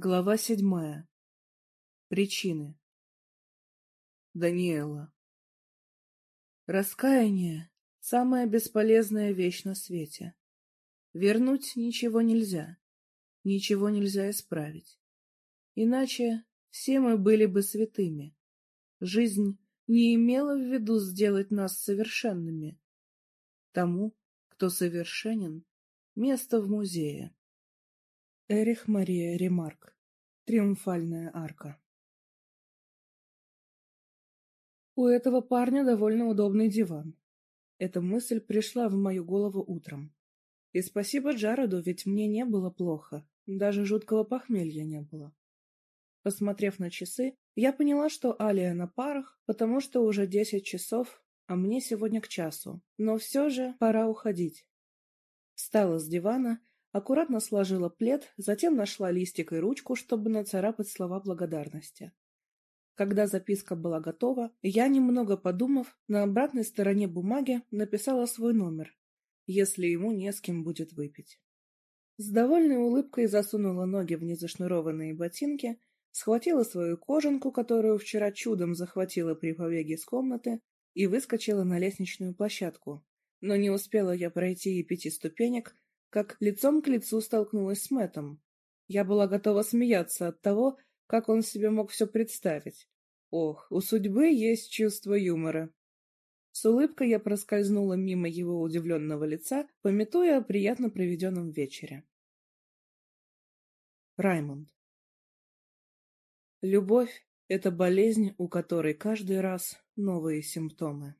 Глава седьмая. Причины. Даниэла. Раскаяние — самая бесполезная вещь на свете. Вернуть ничего нельзя, ничего нельзя исправить. Иначе все мы были бы святыми. Жизнь не имела в виду сделать нас совершенными. Тому, кто совершенен, место в музее. Эрих Мария Ремарк. Триумфальная арка. У этого парня довольно удобный диван. Эта мысль пришла в мою голову утром. И спасибо Джароду, ведь мне не было плохо, даже жуткого похмелья не было. Посмотрев на часы, я поняла, что Алия на парах, потому что уже десять часов, а мне сегодня к часу, но все же пора уходить. Встала с дивана аккуратно сложила плед, затем нашла листик и ручку, чтобы нацарапать слова благодарности. Когда записка была готова, я, немного подумав, на обратной стороне бумаги написала свой номер, если ему не с кем будет выпить. С довольной улыбкой засунула ноги в незашнурованные ботинки, схватила свою кожанку, которую вчера чудом захватила при побеге из комнаты, и выскочила на лестничную площадку. Но не успела я пройти и пяти ступенек, как лицом к лицу столкнулась с Мэтом. Я была готова смеяться от того, как он себе мог все представить. Ох, у судьбы есть чувство юмора. С улыбкой я проскользнула мимо его удивленного лица, пометуя о приятно проведенном вечере. Раймонд Любовь — это болезнь, у которой каждый раз новые симптомы.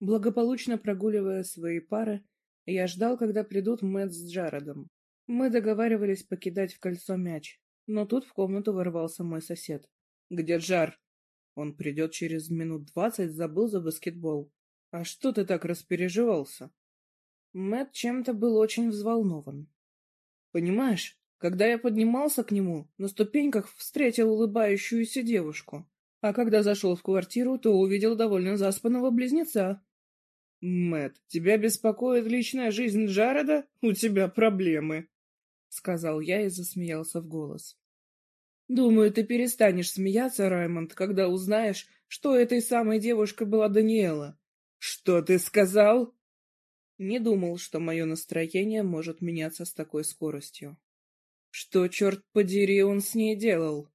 Благополучно прогуливая свои пары, я ждал, когда придут Мэтт с Джаредом. Мы договаривались покидать в кольцо мяч, но тут в комнату ворвался мой сосед. «Где Джар?» «Он придет через минут двадцать, забыл за баскетбол». «А что ты так распереживался?» Мэтт чем-то был очень взволнован. «Понимаешь, когда я поднимался к нему, на ступеньках встретил улыбающуюся девушку, а когда зашел в квартиру, то увидел довольно заспанного близнеца. Мэт, тебя беспокоит личная жизнь Джареда? У тебя проблемы, сказал я и засмеялся в голос. Думаю, ты перестанешь смеяться, Раймонд, когда узнаешь, что этой самой девушкой была Даниэла. Что ты сказал? Не думал, что мое настроение может меняться с такой скоростью. Что, черт подери, он с ней делал?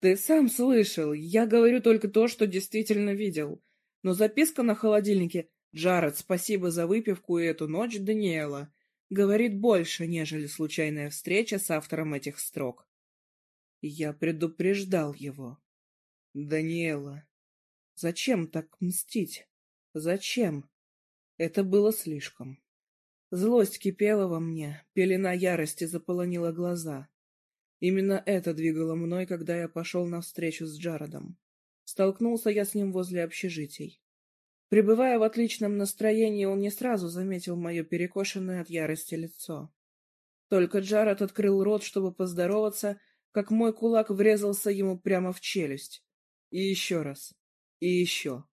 Ты сам слышал, я говорю только то, что действительно видел но записка на холодильнике «Джаред, спасибо за выпивку и эту ночь, Даниэла» говорит больше, нежели случайная встреча с автором этих строк. Я предупреждал его. Даниэла, зачем так мстить? Зачем? Это было слишком. Злость кипела во мне, пелена ярости заполонила глаза. Именно это двигало мной, когда я пошел навстречу с Джаредом. Столкнулся я с ним возле общежитий. Пребывая в отличном настроении, он не сразу заметил мое перекошенное от ярости лицо. Только Джаред открыл рот, чтобы поздороваться, как мой кулак врезался ему прямо в челюсть. И еще раз. И еще.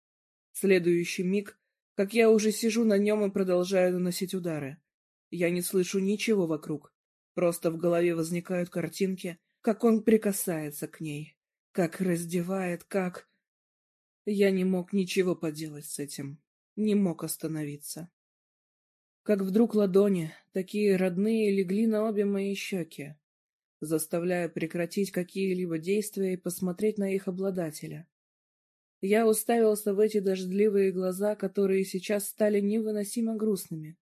Следующий миг, как я уже сижу на нем и продолжаю наносить удары. Я не слышу ничего вокруг. Просто в голове возникают картинки, как он прикасается к ней как раздевает, как... Я не мог ничего поделать с этим, не мог остановиться. Как вдруг ладони, такие родные, легли на обе мои щеки, заставляя прекратить какие-либо действия и посмотреть на их обладателя. Я уставился в эти дождливые глаза, которые сейчас стали невыносимо грустными.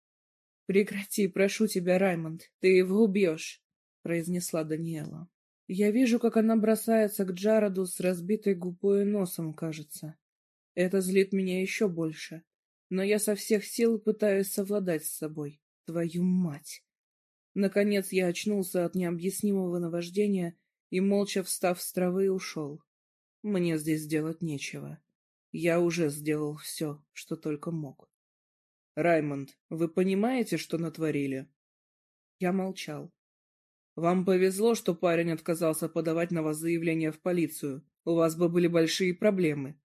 «Прекрати, прошу тебя, Раймонд, ты его убьешь», — произнесла Даниэла. Я вижу, как она бросается к Джароду с разбитой губой и носом, кажется. Это злит меня еще больше. Но я со всех сил пытаюсь совладать с собой. Твою мать! Наконец я очнулся от необъяснимого наваждения и, молча встав с травы, ушел. Мне здесь делать нечего. Я уже сделал все, что только мог. Раймонд, вы понимаете, что натворили? Я молчал. Вам повезло, что парень отказался подавать на вас заявление в полицию. У вас бы были большие проблемы.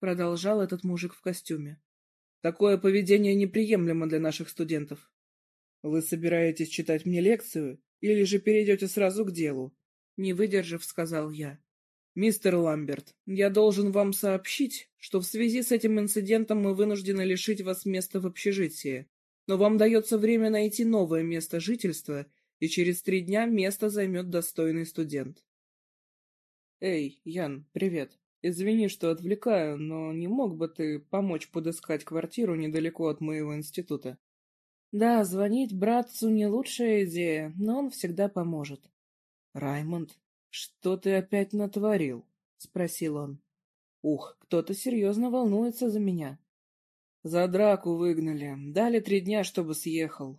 Продолжал этот мужик в костюме. Такое поведение неприемлемо для наших студентов. Вы собираетесь читать мне лекцию? Или же перейдете сразу к делу?» Не выдержав, сказал я. «Мистер Ламберт, я должен вам сообщить, что в связи с этим инцидентом мы вынуждены лишить вас места в общежитии, но вам дается время найти новое место жительства, и через три дня место займет достойный студент». «Эй, Ян, привет. Извини, что отвлекаю, но не мог бы ты помочь подыскать квартиру недалеко от моего института?» «Да, звонить братцу не лучшая идея, но он всегда поможет». «Раймонд, что ты опять натворил?» — спросил он. «Ух, кто-то серьезно волнуется за меня». «За драку выгнали. Дали три дня, чтобы съехал».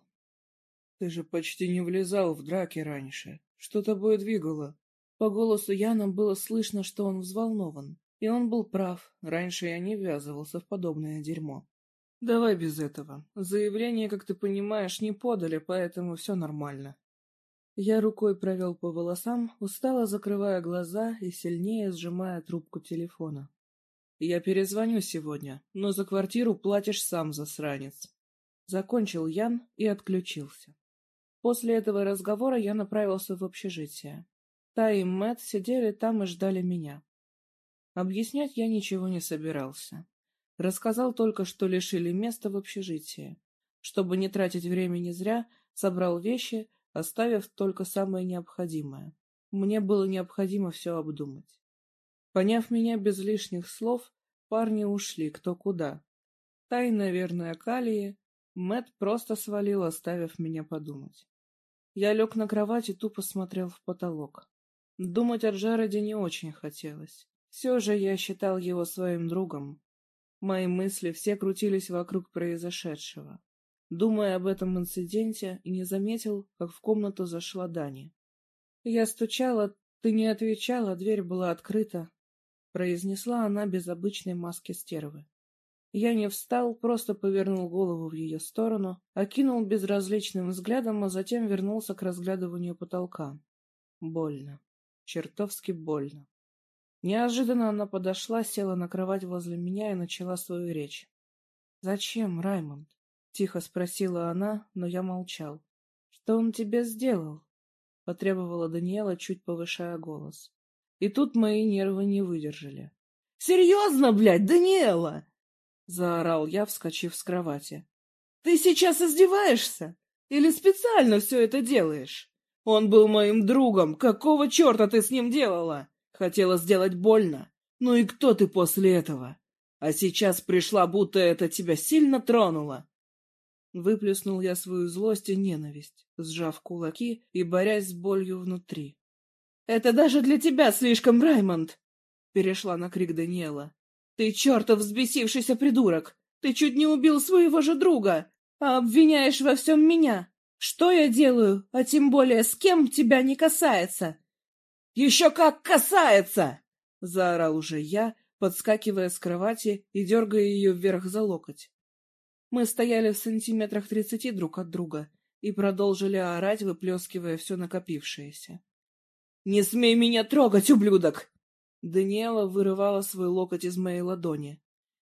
«Ты же почти не влезал в драки раньше. Что тобой двигало?» По голосу Яна было слышно, что он взволнован. И он был прав. Раньше я не ввязывался в подобное дерьмо. «Давай без этого. Заявление, как ты понимаешь, не подали, поэтому все нормально». Я рукой провел по волосам, устало закрывая глаза и сильнее сжимая трубку телефона. «Я перезвоню сегодня, но за квартиру платишь сам, засранец». Закончил Ян и отключился. После этого разговора я направился в общежитие. Та и Мэтт сидели там и ждали меня. Объяснять я ничего не собирался. Рассказал только, что лишили места в общежитии. Чтобы не тратить времени зря, собрал вещи оставив только самое необходимое. Мне было необходимо все обдумать. Поняв меня без лишних слов, парни ушли кто куда. Тай, наверное, Калии, Мэт просто свалил, оставив меня подумать. Я лег на кровать и тупо смотрел в потолок. Думать о Джареде не очень хотелось. Все же я считал его своим другом. Мои мысли все крутились вокруг произошедшего думая об этом инциденте, и не заметил, как в комнату зашла Дани. Я стучала, ты не отвечала, дверь была открыта, произнесла она без обычной маски стервы. Я не встал, просто повернул голову в ее сторону, окинул безразличным взглядом, а затем вернулся к разглядыванию потолка. Больно. Чертовски больно. Неожиданно она подошла, села на кровать возле меня и начала свою речь. «Зачем, Раймонд? Тихо спросила она, но я молчал. «Что он тебе сделал?» Потребовала Даниэла, чуть повышая голос. И тут мои нервы не выдержали. «Серьезно, блядь, Даниэла?» Заорал я, вскочив с кровати. «Ты сейчас издеваешься? Или специально все это делаешь? Он был моим другом. Какого черта ты с ним делала? Хотела сделать больно. Ну и кто ты после этого? А сейчас пришла, будто это тебя сильно тронуло. Выплеснул я свою злость и ненависть, сжав кулаки и борясь с болью внутри. «Это даже для тебя слишком, Раймонд!» Перешла на крик Даниэла. «Ты чертов взбесившийся придурок! Ты чуть не убил своего же друга, а обвиняешь во всем меня! Что я делаю, а тем более с кем тебя не касается?» «Еще как касается!» — заорал уже я, подскакивая с кровати и дергая ее вверх за локоть. Мы стояли в сантиметрах тридцати друг от друга и продолжили орать, выплескивая все накопившееся. «Не смей меня трогать, ублюдок!» Даниэла вырывала свой локоть из моей ладони.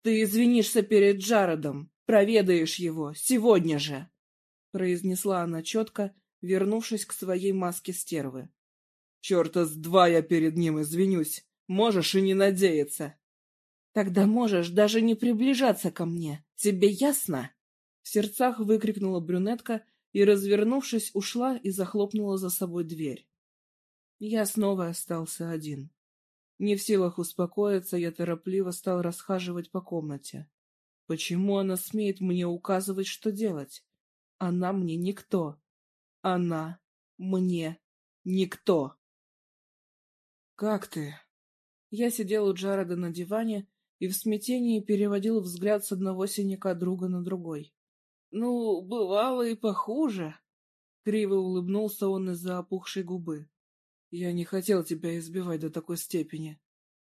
«Ты извинишься перед Джародом, проведаешь его, сегодня же!» Произнесла она четко, вернувшись к своей маске стервы. «Черта с два я перед ним извинюсь, можешь и не надеяться!» Тогда можешь даже не приближаться ко мне. Тебе ясно? В сердцах выкрикнула брюнетка и, развернувшись, ушла и захлопнула за собой дверь. Я снова остался один. Не в силах успокоиться, я торопливо стал расхаживать по комнате. Почему она смеет мне указывать, что делать? Она мне никто. Она мне никто. «Как ты?» Я сидел у Джареда на диване и в смятении переводил взгляд с одного синяка друга на другой. «Ну, бывало и похуже», — криво улыбнулся он из-за опухшей губы. «Я не хотел тебя избивать до такой степени».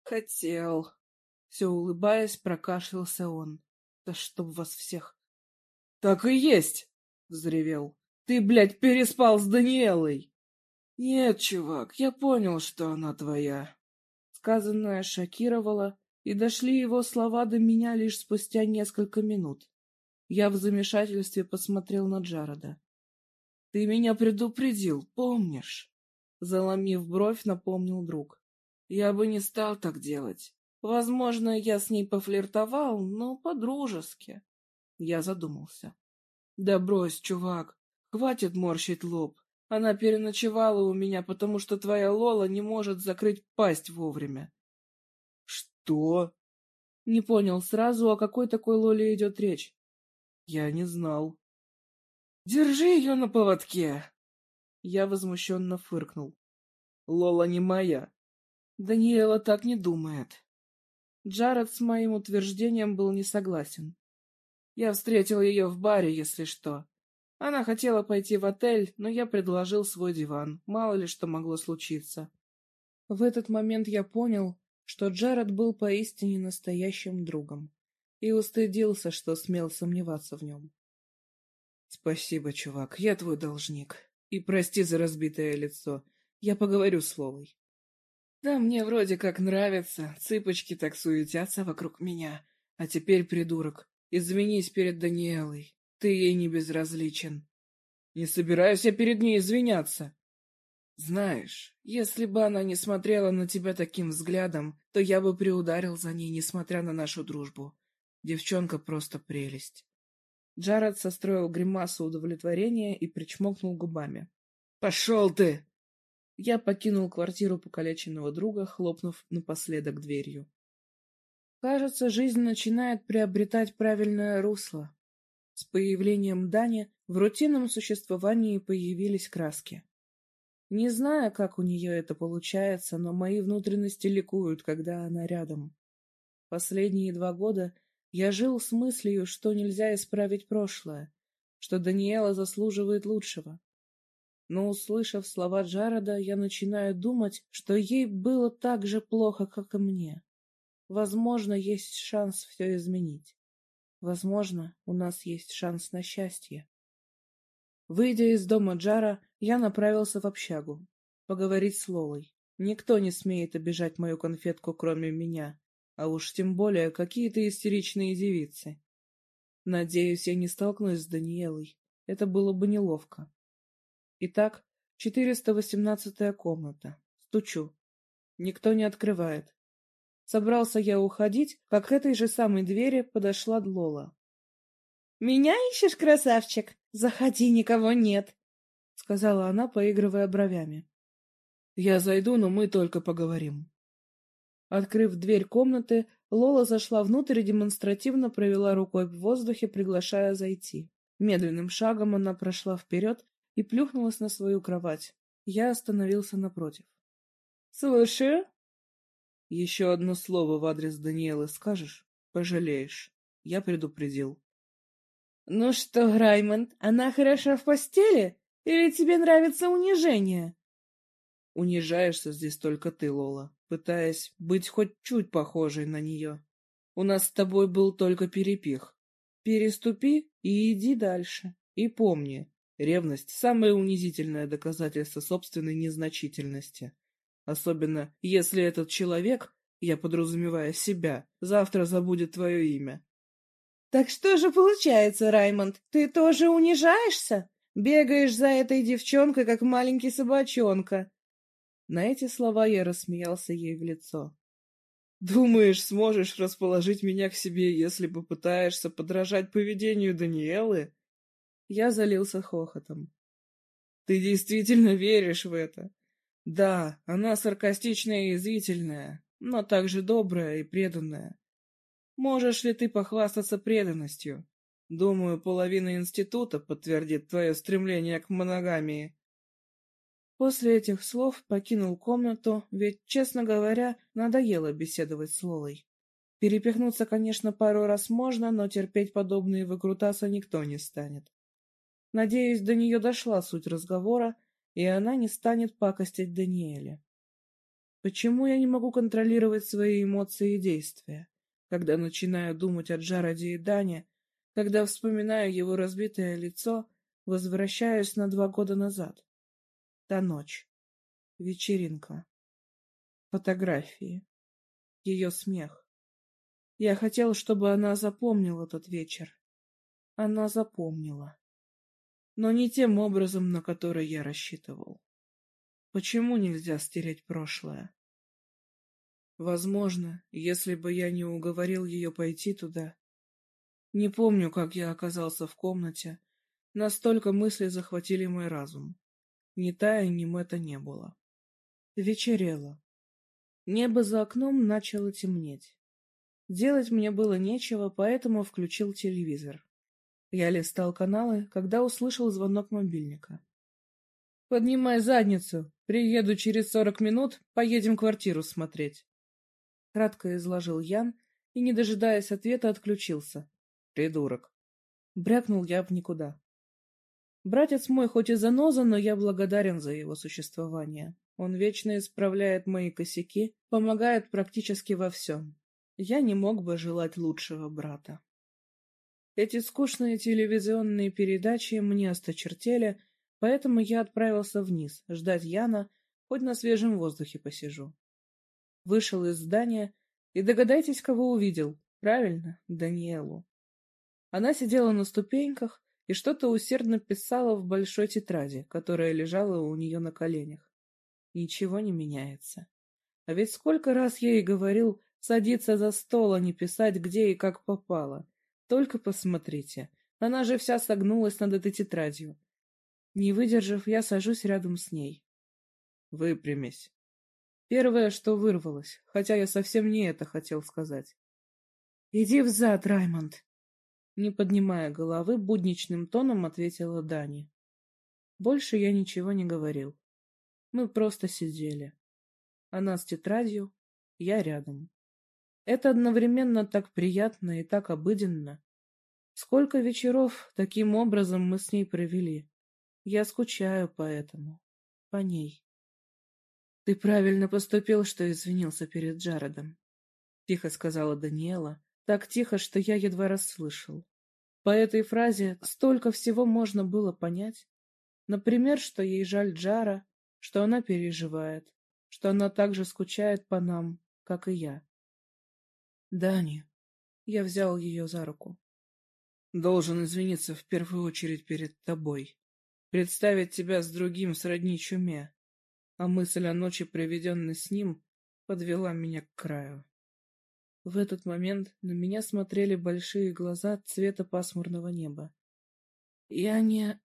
«Хотел», — все улыбаясь, прокашлялся он. «Да чтоб вас всех!» «Так и есть!» — взревел. «Ты, блядь, переспал с Даниэлой!» «Нет, чувак, я понял, что она твоя». Сказанное шокировало, и дошли его слова до меня лишь спустя несколько минут. Я в замешательстве посмотрел на Джарода. Ты меня предупредил, помнишь? Заломив бровь, напомнил друг. Я бы не стал так делать. Возможно, я с ней пофлиртовал, но по-дружески. Я задумался. Да брось, чувак, хватит морщить лоб. Она переночевала у меня, потому что твоя Лола не может закрыть пасть вовремя. Что? Не понял сразу, о какой такой Лоле идет речь. Я не знал. Держи ее на поводке. Я возмущенно фыркнул. Лола не моя. Даниэла так не думает. Джаред с моим утверждением был не согласен. Я встретил ее в баре, если что. Она хотела пойти в отель, но я предложил свой диван, мало ли что могло случиться. В этот момент я понял, что Джаред был поистине настоящим другом, и устыдился, что смел сомневаться в нем. «Спасибо, чувак, я твой должник. И прости за разбитое лицо. Я поговорю с Лолой». Да мне вроде как нравится, цыпочки так суетятся вокруг меня. А теперь, придурок, извинись перед Даниэлой. Ты ей не безразличен. Не собираюсь я перед ней извиняться. Знаешь, если бы она не смотрела на тебя таким взглядом, то я бы приударил за ней, несмотря на нашу дружбу. Девчонка просто прелесть. Джаред состроил гримасу удовлетворения и причмокнул губами. «Пошел ты!» Я покинул квартиру покалеченного друга, хлопнув напоследок дверью. Кажется, жизнь начинает приобретать правильное русло. С появлением Дани в рутинном существовании появились краски. Не знаю, как у нее это получается, но мои внутренности ликуют, когда она рядом. Последние два года я жил с мыслью, что нельзя исправить прошлое, что Даниэла заслуживает лучшего. Но, услышав слова Джареда, я начинаю думать, что ей было так же плохо, как и мне. Возможно, есть шанс все изменить. Возможно, у нас есть шанс на счастье. Выйдя из дома Джара, я направился в общагу. Поговорить с Лолой. Никто не смеет обижать мою конфетку, кроме меня. А уж тем более какие-то истеричные девицы. Надеюсь, я не столкнусь с Даниэлой. Это было бы неловко. Итак, 418-я комната. Стучу. Никто не открывает. Собрался я уходить, как к этой же самой двери подошла Лола. «Меня ищешь, красавчик? Заходи, никого нет!» — сказала она, поигрывая бровями. «Я зайду, но мы только поговорим». Открыв дверь комнаты, Лола зашла внутрь и демонстративно провела рукой в воздухе, приглашая зайти. Медленным шагом она прошла вперед и плюхнулась на свою кровать. Я остановился напротив. «Слушаю», еще одно слово в адрес Даниэлы скажешь — пожалеешь. Я предупредил. Ну что, Раймонд, она хороша в постели? Или тебе нравится унижение? Унижаешься здесь только ты, Лола, пытаясь быть хоть чуть похожей на нее. У нас с тобой был только перепих. Переступи и иди дальше. И помни, ревность — самое унизительное доказательство собственной незначительности. Особенно, если этот человек, я подразумеваю себя, завтра забудет твое имя. Так что же получается, Раймонд, ты тоже унижаешься? Бегаешь за этой девчонкой, как маленький собачонка. На эти слова я рассмеялся ей в лицо. Думаешь, сможешь расположить меня к себе, если попытаешься подражать поведению Даниэлы? Я залился хохотом. Ты действительно веришь в это? Да, она саркастичная и язвительная, но также добрая и преданная. Можешь ли ты похвастаться преданностью? Думаю, половина института подтвердит твое стремление к моногамии. После этих слов покинул комнату, ведь, честно говоря, надоело беседовать с Лолой. Перепихнуться, конечно, пару раз можно, но терпеть подобные выкрутасы никто не станет. Надеюсь, до нее дошла суть разговора, и она не станет пакостить Даниэле. Почему я не могу контролировать свои эмоции и действия, когда начинаю думать о Джароде и Дане, когда вспоминаю его разбитое лицо, возвращаюсь на два года назад? Та ночь. Вечеринка. Фотографии. Ее смех. Я хотел, чтобы она запомнила тот вечер. Она запомнила. но не тем образом, на который я рассчитывал. Почему нельзя стереть прошлое? Возможно, если бы я не уговорил ее пойти туда. Не помню, как я оказался в комнате. Настолько мысли захватили мой разум. Ни Тая, ни Мэтта не было. Вечерело. Небо за окном начало темнеть. Делать мне было нечего, поэтому включил телевизор. Я листал каналы, когда услышал звонок мобильника. «Поднимай задницу! Приеду через сорок минут, поедем квартиру смотреть!» Кратко изложил Ян и, не дожидаясь ответа, отключился. «Придурок!» Брякнул я в никуда. Братец мой хоть и заноза, но я благодарен за его существование. Он вечно исправляет мои косяки, помогает практически во всем. Я не мог бы желать лучшего брата. Эти скучные телевизионные передачи мне осточертели, поэтому я отправился вниз, ждать Яна, хоть на свежем воздухе посижу. Вышел из здания, и догадайтесь, кого увидел. Правильно, Даниэлу. Она сидела на ступеньках и что-то усердно писала в большой тетради, которая лежала у нее на коленях. Ничего не меняется. А ведь сколько раз я ей говорил садиться за стол, а не писать, где и как попало. Только посмотрите, она же вся согнулась над этой тетрадью. Не выдержав, я сажусь рядом с ней. Выпрямись. Первое, что вырвалось, хотя я совсем не это хотел сказать. Иди взад, Раймонд. Не поднимая головы, будничным тоном ответила Дани. Больше я ничего не говорил. Мы просто сидели. Она с тетрадью, я рядом. Это одновременно так приятно и так обыденно. Сколько вечеров таким образом мы с ней провели. Я скучаю по этому, по ней. Ты правильно поступил, что извинился перед Джаредом, тихо сказала Даниэла, так тихо, что я едва расслышал. По этой фразе столько всего можно было понять. Например, что ей жаль Джара, что она переживает, что она так же скучает по нам, как и я. Дани. Я взял ее за руку. Должен извиниться в первую очередь перед тобой. Представить тебя с другим сродни чуме. А мысль о ночи, проведенной с ним, подвела меня к краю. В этот момент на меня смотрели большие глаза цвета пасмурного неба. Я не...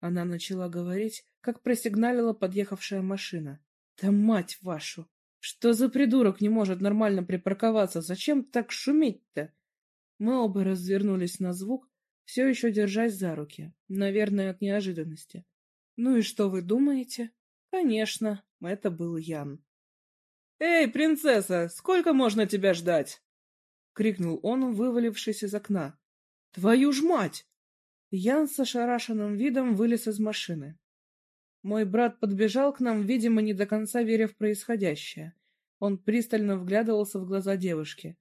Она начала говорить, как просигналила подъехавшая машина. Да мать вашу! Что за придурок не может нормально припарковаться? Зачем так шуметь-то? Мы оба развернулись на звук, все еще держась за руки, наверное, от неожиданности. Ну и что вы думаете? Конечно, это был Ян. «Эй, принцесса, сколько можно тебя ждать?» — крикнул он, вывалившись из окна. «Твою ж мать!» Ян с ошарашенным видом вылез из машины. Мой брат подбежал к нам, видимо, не до конца веря в происходящее. Он пристально вглядывался в глаза девушки,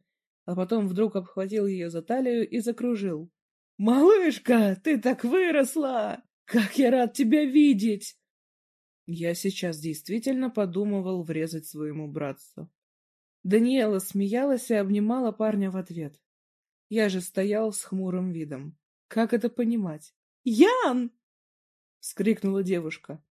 а потом вдруг обхватил ее за талию и закружил. «Малышка, ты так выросла! Как я рад тебя видеть!» Я сейчас действительно подумывал врезать своему братцу. Даниэла смеялась и обнимала парня в ответ. Я же стоял с хмурым видом. Как это понимать? «Ян!» — вскрикнула девушка.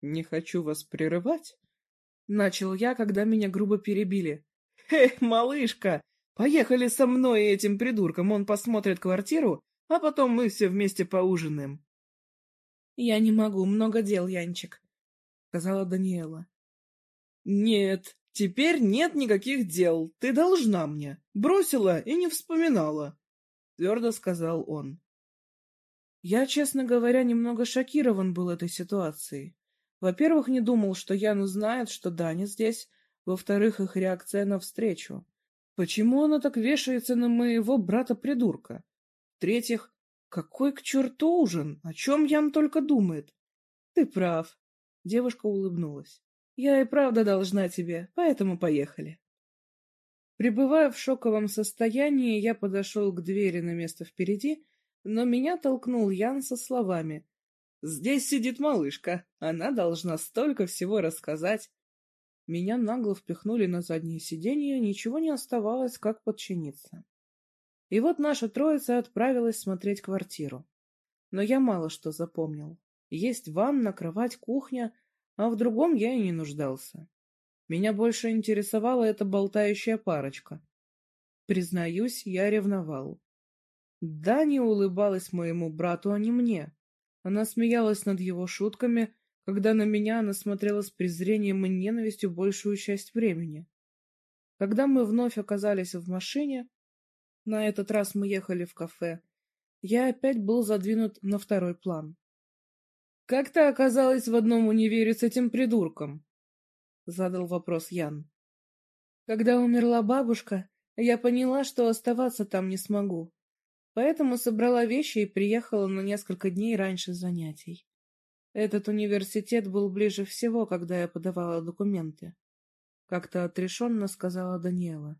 «Не хочу вас прерывать», — начал я, когда меня грубо перебили. «Эх, малышка, поехали со мной и этим придурком, он посмотрит квартиру, а потом мы все вместе поужинаем». «Я не могу, много дел, Янчик», — сказала Даниэла. «Нет, теперь нет никаких дел, ты должна мне. Бросила и не вспоминала», — твердо сказал он. Я, честно говоря, немного шокирован был этой ситуацией. Во-первых, не думал, что Ян узнает, что Даня здесь. Во-вторых, их реакция на встречу. Почему она так вешается на моего брата-придурка? В-третьих, какой к черту ужин? О чем Ян только думает? Ты прав. Девушка улыбнулась. Я и правда должна тебе, поэтому поехали. Пребывая в шоковом состоянии, я подошел к двери на место впереди, но меня толкнул Ян со словами Здесь сидит малышка, она должна столько всего рассказать. Меня нагло впихнули на заднее сиденье, ничего не оставалось, как подчиниться. И вот наша троица отправилась смотреть квартиру. но я мало что запомнил. Есть ванна, кровать, кухня, а в другом я и не нуждался. Меня больше интересовала эта болтающая парочка. Признаюсь, я ревновал. Дани улыбалась моему брату, а не мне. Она смеялась над его шутками, когда на меня она смотрела с презрением и ненавистью большую часть времени. Когда мы вновь оказались в машине, на этот раз мы ехали в кафе, я опять был задвинут на второй план. «Как ты оказалась в одном универе с этим придурком?» — задал вопрос Ян. «Когда умерла бабушка, я поняла, что оставаться там не смогу, поэтому собрала вещи и приехала на несколько дней раньше занятий. Этот университет был ближе всего, когда я подавала документы. Как-то отрешенно сказала Даниэла.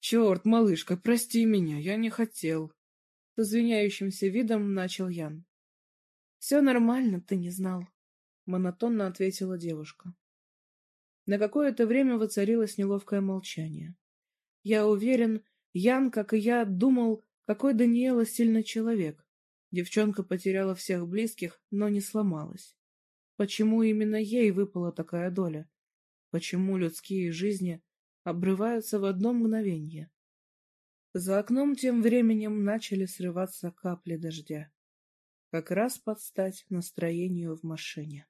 «Черт, малышка, прости меня, я не хотел!» С извиняющимся видом начал Ян. «Все нормально, ты не знал», — монотонно ответила девушка. На какое-то время воцарилось неловкое молчание. Я уверен, Ян, как и я, думал, какой Даниэла сильный человек. Девчонка потеряла всех близких, но не сломалась. Почему именно ей выпала такая доля? Почему людские жизни обрываются в одно мгновение? За окном тем временем начали срываться капли дождя как раз под стать настроению в машине.